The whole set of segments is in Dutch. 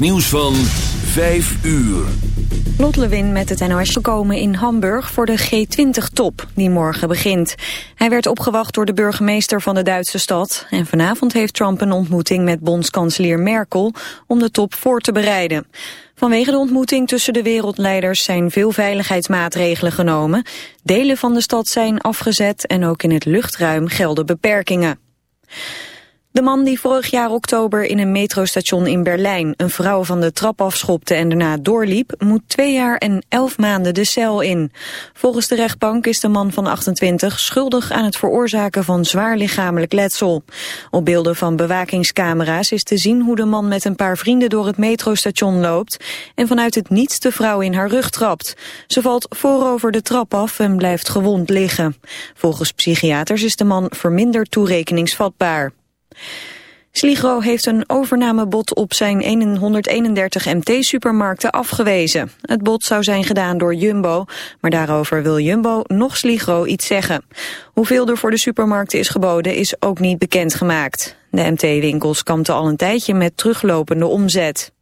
Nieuws van 5 uur. Lot Lewin met het NOS gekomen in Hamburg voor de G20-top die morgen begint. Hij werd opgewacht door de burgemeester van de Duitse stad. En vanavond heeft Trump een ontmoeting met bondskanselier Merkel om de top voor te bereiden. Vanwege de ontmoeting tussen de wereldleiders zijn veel veiligheidsmaatregelen genomen. Delen van de stad zijn afgezet en ook in het luchtruim gelden beperkingen. De man die vorig jaar oktober in een metrostation in Berlijn een vrouw van de trap afschopte en daarna doorliep, moet twee jaar en elf maanden de cel in. Volgens de rechtbank is de man van 28 schuldig aan het veroorzaken van zwaar lichamelijk letsel. Op beelden van bewakingscamera's is te zien hoe de man met een paar vrienden door het metrostation loopt en vanuit het niets de vrouw in haar rug trapt. Ze valt voorover de trap af en blijft gewond liggen. Volgens psychiaters is de man verminderd toerekeningsvatbaar. Sligro heeft een overnamebod op zijn 131 MT-supermarkten afgewezen. Het bod zou zijn gedaan door Jumbo, maar daarover wil Jumbo nog Sligro iets zeggen. Hoeveel er voor de supermarkten is geboden is ook niet bekendgemaakt. De MT-winkels kampten al een tijdje met teruglopende omzet.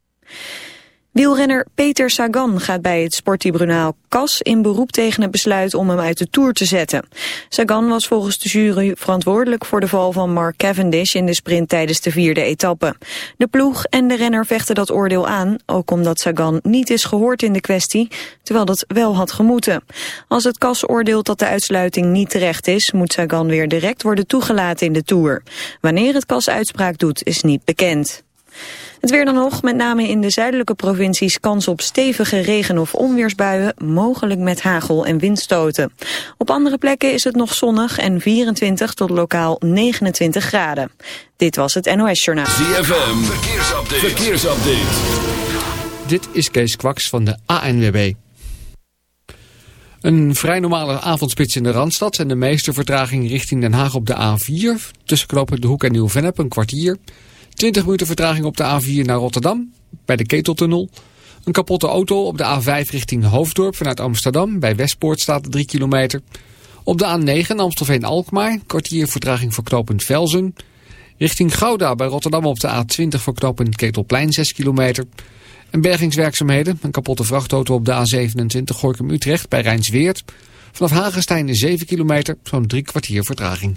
Wielrenner Peter Sagan gaat bij het sporttribunaal CAS in beroep tegen het besluit om hem uit de Tour te zetten. Sagan was volgens de jury verantwoordelijk voor de val van Mark Cavendish in de sprint tijdens de vierde etappe. De ploeg en de renner vechten dat oordeel aan, ook omdat Sagan niet is gehoord in de kwestie, terwijl dat wel had gemoeten. Als het CAS oordeelt dat de uitsluiting niet terecht is, moet Sagan weer direct worden toegelaten in de Tour. Wanneer het CAS uitspraak doet, is niet bekend. Het weer dan nog, met name in de zuidelijke provincies kans op stevige regen- of onweersbuien, mogelijk met hagel en windstoten. Op andere plekken is het nog zonnig en 24 tot lokaal 29 graden. Dit was het NOS Journaal. ZFM, verkeersupdate. verkeersupdate. Dit is Kees Kwaks van de ANWB. Een vrij normale avondspits in de Randstad en de meeste vertraging richting Den Haag op de A4. Tussen knopen De Hoek en Nieuw-Vennep een kwartier. 20 minuten vertraging op de A4 naar Rotterdam, bij de Keteltunnel. Een kapotte auto op de A5 richting Hoofddorp vanuit Amsterdam. Bij Westpoort staat 3 kilometer. Op de A9 Amstelveen-Alkmaar, kwartier vertraging voor knooppunt Velzen. Richting Gouda bij Rotterdam op de A20 voor knooppunt Ketelplein 6 kilometer. En bergingswerkzaamheden, een kapotte vrachtauto op de A27 Gorkum-Utrecht bij Rijnsweert. Vanaf Hagenstein 7 kilometer, zo'n drie kwartier vertraging.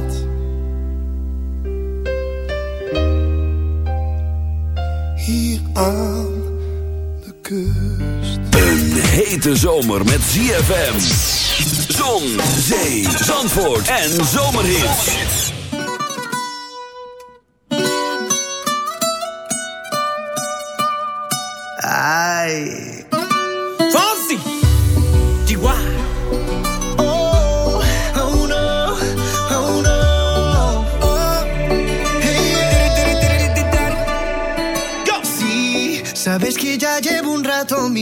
Hier aan de kust. Een hete zomer met ZFM. Zon, zee, zandvoort en zomerhits.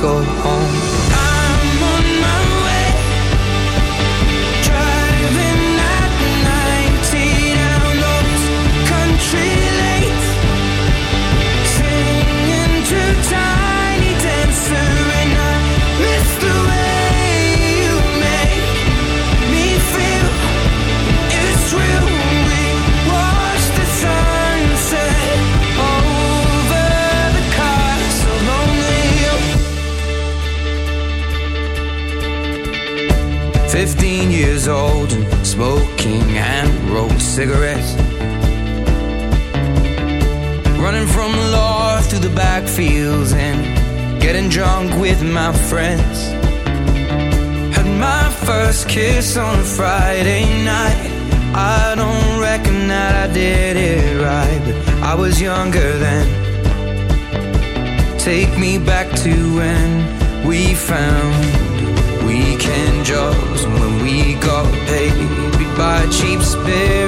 go home. to when we found weekend jobs and when we got paid by cheap spirits.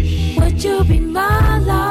You be my lover?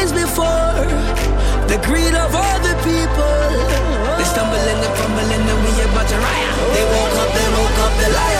times before. The greed of other people. They stumbling and fumbling and we about to riot. They woke up, they woke up, the liar.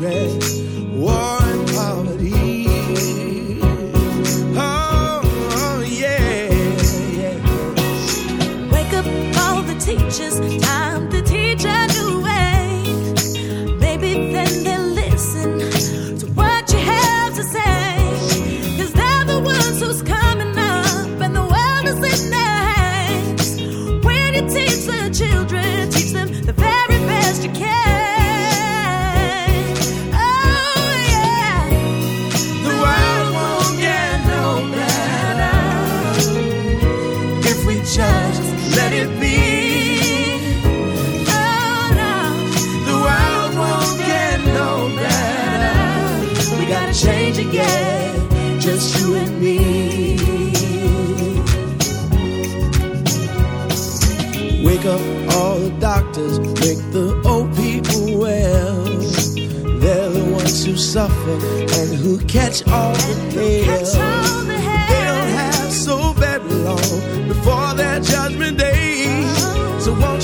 treasure.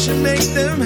should make them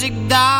music died